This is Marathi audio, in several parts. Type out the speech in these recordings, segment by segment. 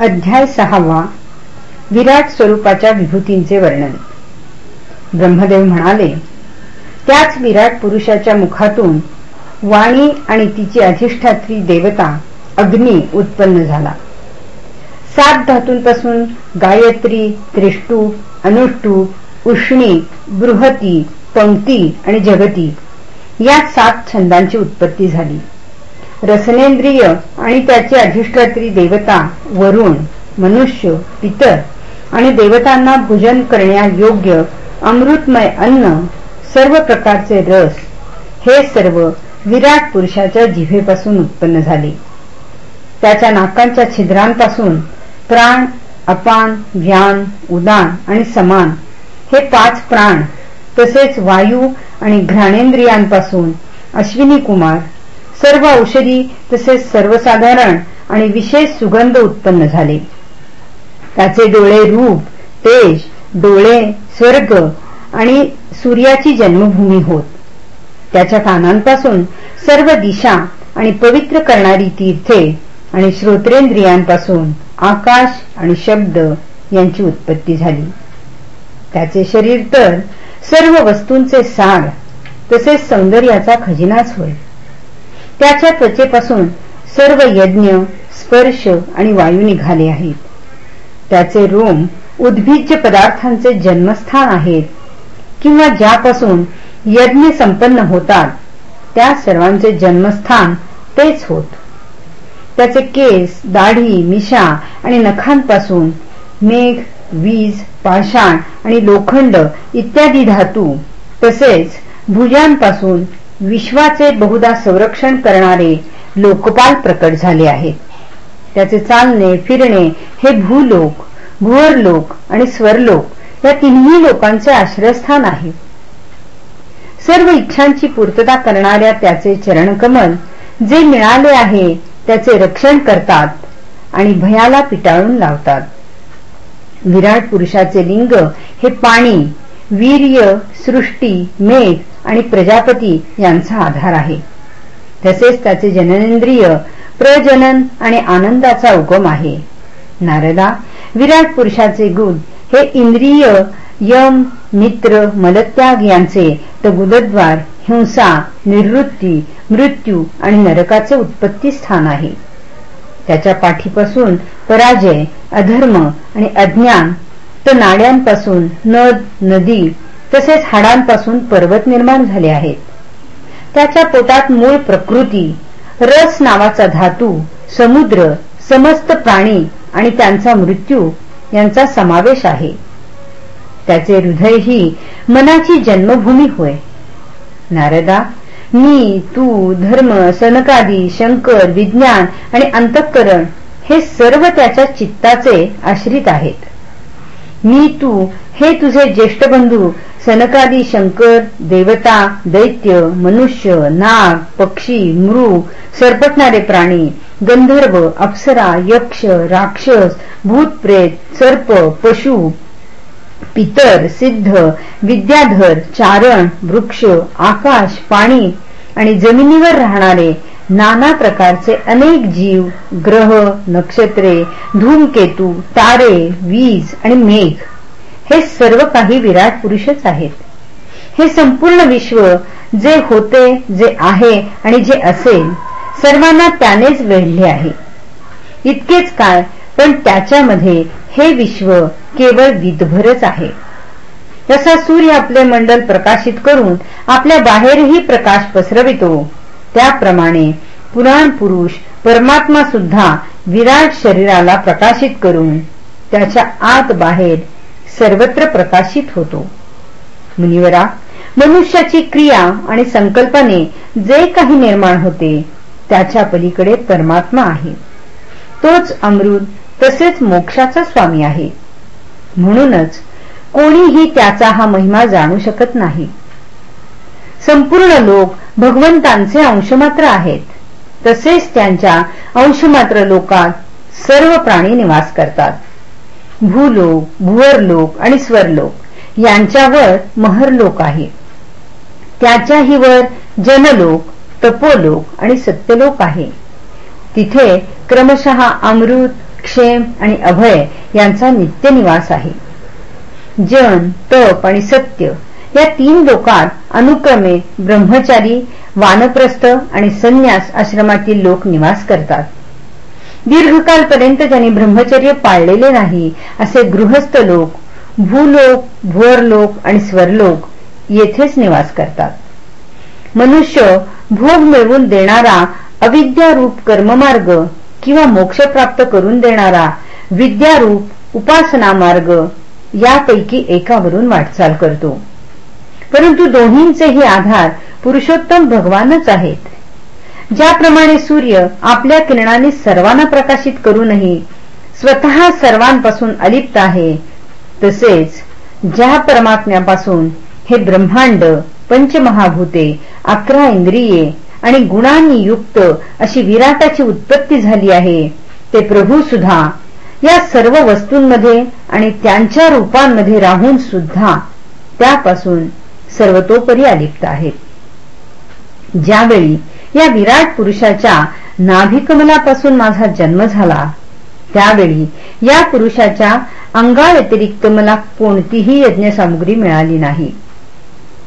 अध्याय सहावा विराट स्वरूपाच्या विभूतींचे वर्णन. ब्रह्मदेव म्हणाले त्याच विराट पुरुषाच्या मुखातून वाणी आणि तिची अधिष्ठात्री देवता अग्नी उत्पन्न झाला. सात धातूंपासून गायत्री त्रिष्टू अनुष्टू उष्णी बृहती पंक्ती आणि जगती या सात छंदांची उत्पत्ती झाली. रसनेंद्रिय आणि त्याचे अधिष्ठात्री देवता वरुण मनुष्य पितर आणि देवतांना भोजन करण्यायोग्य अमृतमय अन्न सर्व प्रकारचे रस हे सर्व विराट पुरुषाच्या जिभेपासून उत्पन्न झाले. त्याच्या नाकांच्या छिद्रांपासून प्राण अपान ज्ञान उदान आणि समान हे पाच प्राण तसेच वायू आणि घ्राणेंद्रियांपासून अश्विनी कुमार सर्व औषधी तसेच सर्वसाधारण आणि विशेष सुगंध उत्पन्न झाले. त्याचे डोळे रूप तेज डोळे स्वर्ग आणि सूर्याची जन्मभूमी होत. त्याच्या कानांपासून सर्व दिशा आणि पवित्र करणारी तीर्थे आणि श्रोत्रेंद्रियांपासून आकाश आणि शब्द यांची उत्पत्ती झाली. त्याचे शरीर तर सर्व वस्तूंचे सार तसेच सौंदर्याचा खजिनाच होय. त्याच्या त्वचेपासून सर्व यज्ञ स्पर्श आणि वायू निघाले आहेत. त्याचे रोम उद्भिज्य पदार्थांचे जन्मस्थान आहेत. किंवा ज्यापासून यज्ञ संपन्न होतात त्या सर्वांचे जन्मस्थान तेच होत. त्याचे केस दाढी मिशा आणि नखांपासून मेघ वीज पाषाण आणि लोखंड इत्यादी धातू तसेच भुजांपासून विश्वाचे बहुधा संरक्षण करणारे लोकपाल प्रकट झाले आहेत. त्याचे चालणे फिरणे हे भूलोक भुवरलोक आणि स्वरलोक या तिन्ही लोकांचे आश्रयस्थान आहे. सर्व इच्छांची पूर्तता करणाऱ्या त्याचे चरणकमल जे मिळाले आहे त्याचे रक्षण करतात आणि भयाला पिटाळून लावतात. विराट पुरुषाचे लिंग हे पाणी वीर्य सृष्टी मेघ आणि प्रजापती यांचा आधार आहे. तसेच त्याचे जननेंद्रिय प्रजनन आणि आनंदाचा उगम आहे. नारदा विराट पुरुषाचे गुण हे इंद्रिय यम मित्र मलत्याग यांचे तर गुदद्वार हिंसा निवृत्ती मृत्यू आणि नरकाचे उत्पत्ती स्थान आहे. त्याच्या पाठीपासून पराजय अधर्म आणि अज्ञान तर नाड्यांपासून नद नदी तसेच हाडांपासून पर्वत निर्माण झाले आहेत. त्याच्या पोटात मूळ प्रकृती रस नावाचा धातू समुद्र समस्त प्राणी आणि त्यांचा मृत्यू यांचा समावेश आहे. त्याचे हृदय ही मनाची जन्मभूमी होय. नारदा मी तू धर्म सनकादी शंकर विज्ञान आणि अंतःकरण हे सर्व त्याच्या चित्ताचे आश्रित आहेत. मी तू हे तुझे ज्येष्ठ बंधू सनकादी शंकर देवता दैत्य मनुष्य नाग पक्षी मृग सरपटणारे प्राणी गंधर्व अप्सरा यक्ष राक्षस भूतप्रेत सर्प पशु पितर सिद्ध विद्याधर चारण वृक्ष आकाश पाणी आणि जमिनीवर राहणारे नाना प्रकारचे अनेक जीव ग्रह नक्षत्रे धूमकेतू तारे वीज आणि मेघ. हे सर्व काही विराट पुरुषच आहेत. हे संपूर्ण विश्व जे होते जे आहे आणि जे असेल सर्वांना त्यानेच वेढले आहे. इतकेच काय पण त्याच्यामध्ये हे विश्व केवळ विधभरच आहे. तसा सूर्य आपले मंडल प्रकाशित करून आपल्या बाहेरही प्रकाश पसरवितो त्याप्रमाणे पुराण पुरुष परमात्मा सुद्धा विराट शरीराला प्रकाशित करून त्याच्या आत बाहेर सर्वत्र प्रकाशित होतो. मुनिवरा मनुष्याची क्रिया आणि संकल्पने जे काही निर्माण होते त्याच्या पलीकडे परमात्मा आहे. तोच अमृत तसेच मोक्षाचा स्वामी आहे. म्हणूनच कोणीही त्याचा हा महिमा जाणू शकत नाही. संपूर्ण लोक भगवंतांचे अंशमात्र आहेत. तसेच त्यांच्या अंशमात्र लोकात सर्व प्राणी निवास करतात. भूलोक भुवरलोक आणि स्वरलोक यांच्यावर महरलोक आहे. त्याच्याही वर जनलोक तपोलोक आणि सत्यलोक आहे. तिथे क्रमशः अमृत क्षेम आणि अभय यांचा नित्य निवास आहे. जन तप आणि सत्य या तीन लोकात अनुक्रमे ब्रह्मचारी वानप्रस्थ आणि संन्यास आश्रमातील लोक निवास करतात. दीर्घकालपर्यंत ज्यांनी ब्रह्मचर्य पाळलेले नाही असे गृहस्थ लोक भूलोक भुवरलोक आणि स्वरलोक येथेच निवास करतात. मनुष्य भोग मिळवून देणारा अविद्यारूप कर्ममार्ग किंवा मोक्ष प्राप्त करून देणारा विद्यारूप उपासना मार्ग यापैकी एकावरून वाटचाल करतो. परंतु दोन्हींचेही आधार पुरुषोत्तम भगवानच आहेत. ज्याप्रमाणे सूर्य आपल्या किरणाने सर्वांना प्रकाशित करूनही स्वतः सर्वांपासून अलिप्त आहे तसेच ज्या परमात्म्यापासून हे ब्रह्मांड पंचमहाभूते अकरा इंद्रिये आणि गुणांनी युक्त अशी विराटाची उत्पत्ती झाली आहे ते प्रभू सुद्धा या सर्व वस्तूंमध्ये आणि त्यांच्या रूपांमध्ये राहून सुद्धा त्यापासून सर्वतोपरी अलिप्त आहेत. ज्यावेळी या विराट पुरुषाच्या नाभिकमलापासून माझा जन्म झाला. त्यावेळी या पुरुषाच्या अंगाव्यतिरिक्त मला कोणतीही यज्ञसामुग्री मिळाली नाही.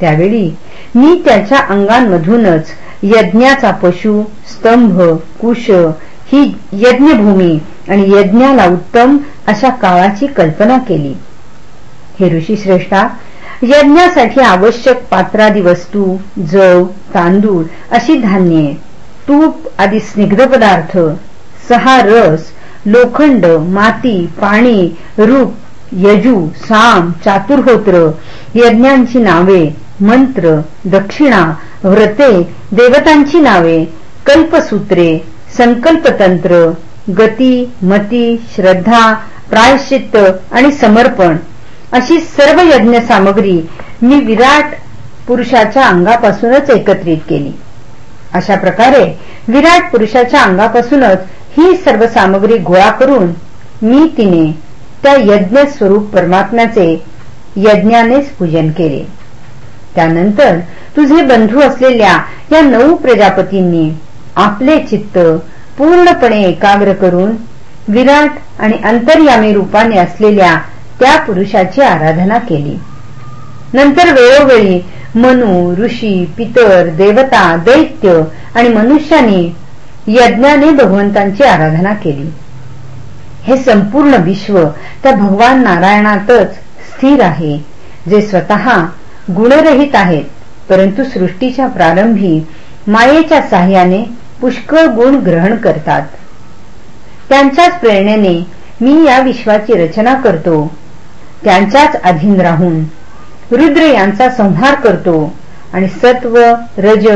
त्यावेळी मी त्याच्या अंगांमधूनच यज्ञाचा पशु स्तंभ कुश ही यज्ञभूमी आणि यज्ञाला उत्तम अशा काळाची कल्पना केली. हे ऋषी श्रेष्ठा यज्ञासाठी आवश्यक पात्रादी वस्तू जव तांदूळ अशी धान्ये तूप आदी स्निग्ध पदार्थ सहा रस लोखंड माती पाणी रूप यजू साम चातुर्होत्र यज्ञांची नावे मंत्र दक्षिणा व्रते देवतांची नावे कल्पसूत्रे संकल्पतंत्र गती मती श्रद्धा प्रायश्चित्त आणि समर्पण. अशी सर्व यज्ञ सामग्री मी विराट पुरुषाच्या अंगापासूनच एकत्रित केली. अशा प्रकारे विराट पुरुषाच्या अंगापासूनच ही सर्व सामग्री गोळा करून मी तिने त्या यज्ञ स्वरूप परमात्म्याचे यज्ञानेच पूजन केले. त्यानंतर तुझे बंधू असलेल्या या नऊ प्रजापतींनी आपले चित्त पूर्णपणे एकाग्र करून विराट आणि अंतर्यामी रूपाने असलेल्या त्या पुरुषाची आराधना केली. नंतर वेळोवेळी मनु ऋषी पितर देवता दैत्य आणि मनुष्याने यज्ञाने भगवंतांची आराधना केली. हे संपूर्ण विश्व त्या भगवान नारायणातच स्थिर आहे जे स्वतः गुणरहित आहेत परंतु सृष्टीच्या प्रारंभी मायेच्या साह्याने पुष्कळ गुण ग्रहण करतात. त्यांच्याच प्रेरणेने मी या विश्वाची रचना करतो. त्यांच्याच अधीन राहून. रुद्र यांचा संहार करतो आणि सत्व रज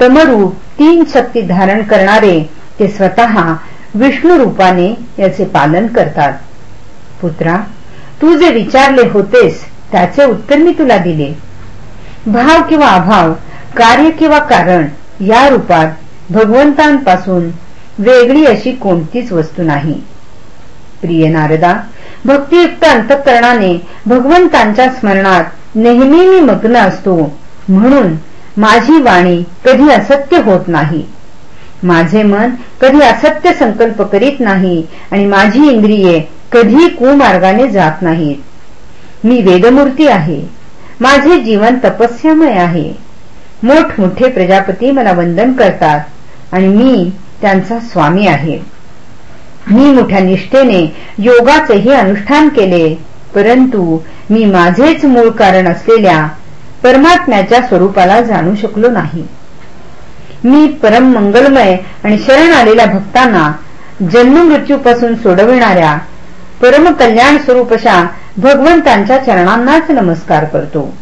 तमरू तीन शक्ती धारण करणारे ते स्वतः विष्णू रूपाने याचे पालन करतात. पुत्रा तू जे विचारले होतेस त्याचे उत्तर मी तुला दिले. भाव किंवा अभाव कार्य किंवा कारण या रूपात भगवंतांपासून वेगळी अशी कोणतीच वस्तू नाही. प्रिय नारदा भक्तियुक्त अंतकरणाने भगवंतांच्या स्मरणात नेहमी मी मग्न असतो. म्हणून माझी वाणी कधी असत्य होत नाही. माझे मन कधी असत्य संकल्प करीत नाही आणि माझी इंद्रिये कधी कुमार्गाने जात नाहीत. मी वेदमूर्ती आहे. माझे जीवन तपस्यामय आहे. मोठमोठे प्रजापती मला वंदन करतात आणि मी त्यांचा स्वामी आहे. मी मोठ्या निष्ठेने योगाचेही अनुष्ठान केले परंतु मी माझेच मूळ कारण असलेल्या परमात्म्याच्या स्वरूपाला जाणू शकलो नाही. मी परम मंगलमय आणि शरण आलेल्या भक्तांना जन्ममृत्यूपासून सोडविणाऱ्या परम कल्याण स्वरूप अशा भगवंतांच्या चरणांनाच नमस्कार करतो.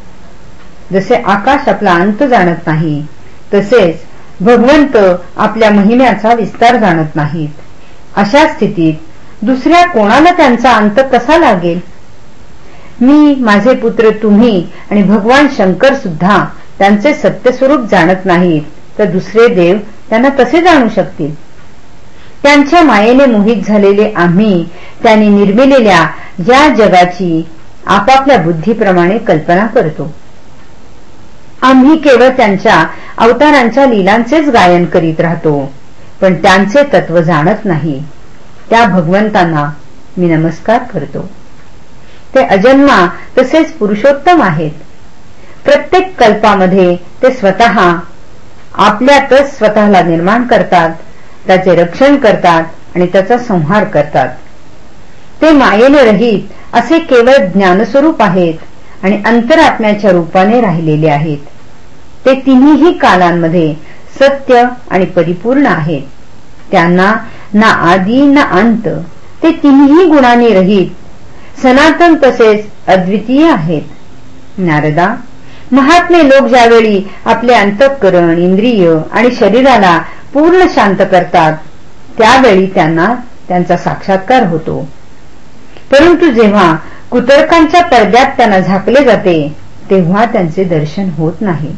जसे आकाश आपला अंत जाणत नाही तसेच भगवंत आपल्या महिन्याचा विस्तार जाणत नाहीत. अशा स्थितीत दुसऱ्या कोणाला त्यांचा अंत कसा लागेल? मी माझे पुत्र तुम्ही आणि भगवान शंकर सुद्धा त्यांचे सत्यस्वरूप जाणत नाहीत तर दुसरे देव त्यांना कसे जाणू शकतील? त्यांच्या मायेने मोहित झालेले आम्ही त्यांनी निर्मिलेल्या या जगाची आपापल्या बुद्धीप्रमाणे कल्पना करतो. आम्ही केवळ त्यांच्या अवतारांच्या लीलांचेच गायन करीत राहतो. पण त्यांचे तत्व जाणत नाही. त्या भगवंतांना मी नमस्कार करतो. ते अजन्मा तसेच पुरुषोत्तम आहेत. प्रत्येक कल्पामध्ये ते स्वतः आपल्यातच स्वतःला निर्माण करतात त्याचे रक्षण करतात आणि त्याचा संहार करतात. ते मायेने रहित असे केवळ ज्ञानस्वरूप आहेत आणि अंतरात्म्याच्या रूपाने राहिलेले आहेत. ते तिन्हीही कालांमध्ये सत्य आणि परिपूर्ण आहेत. त्यांना ना आदी ना अंत ते तिन्ही गुणांनी रहित. सनातन तसेच अद्वितीय आहेत. नारदा महात्मे लोक ज्यावेळी आपले अंतःकरण इंद्रिय आणि शरीराला पूर्ण शांत करतात त्यावेळी त्यांना त्यांचा साक्षात्कार होतो. परंतु जेव्हा कुतर्कांच्या पडद्यात त्यांना झाकले जाते तेव्हा त्यांचे दर्शन होत नाही.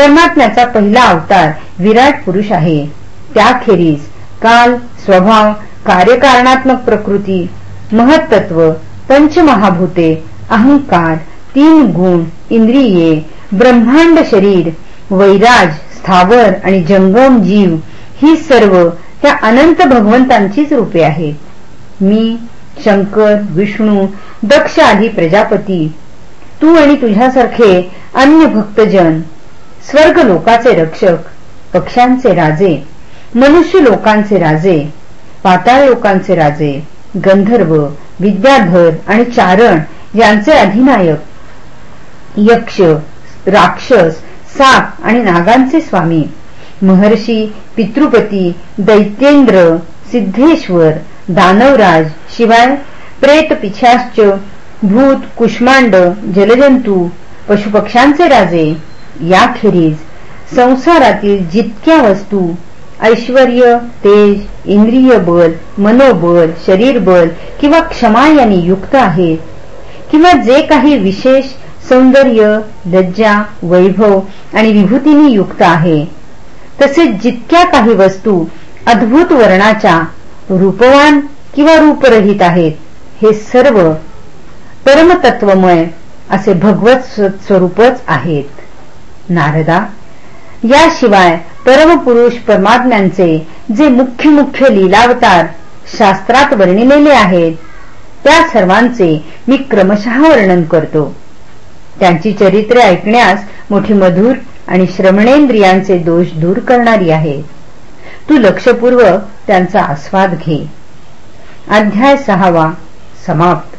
परमात्म्याचा पहिला अवतार विराट पुरुष आहे. त्याखेरीज काल स्वभाव कार्यकारणात्मक प्रकृती महत्त्व पंचमहाभूते अहंकार तीन गुण इंद्रिये ब्रह्मांड शरीर वैराज स्थावर आणि जंगम जीव ही सर्व त्या अनंत भगवंतांचीच रूपे आहेत. मी शंकर विष्णू दक्ष आदी प्रजापती तू आणि तुझ्यासारखे अन्य भक्तजन स्वर्ग लोकाचे रक्षक पक्ष्यांचे राजे मनुष्य लोकांचे राजे पाताळ लोकांचे राजे गंधर्व विद्याधर आणि चारण यांचे अधिनायक यक्ष राक्षस साप आणि नागांचे स्वामी महर्षी पितृपती दैत्येंद्र सिद्धेश्वर दानवराज शिवाय प्रेत पिछाश्च भूत कुष्मांड जलजंतू पशुपक्ष्यांचे राजे याखेरीज. संसारातील जितक्या वस्तू ऐश्वर तेज इंद्रिय बल मनोबल शरीर बल किंवा क्षमा यांनी युक्त आहेत किंवा जे काही विशेष सौंदर्य लज्जा वैभव आणि विभूतीने युक्त आहे तसेच जितक्या काही वस्तू अद्भुत वर्णाच्या रूपवान किंवा रूपरहित आहेत हे सर्व परमतत्वमय असे भगवत स्वरूपच आहेत. नारदा याशिवाय परमपुरुष परमात्म्यांचे जे मुख्य मुख्य लीलावतार शास्त्रात वर्णिलेले आहेत त्या सर्वांचे मी क्रमशः वर्णन करतो. त्यांची चरित्रे ऐकण्यास मोठी मधुर आणि श्रवणेंद्रियांचे दोष दूर करणारी आहे. तू लक्षपूर्वक त्यांचा आस्वाद घे. अध्याय सहावा समाप्त.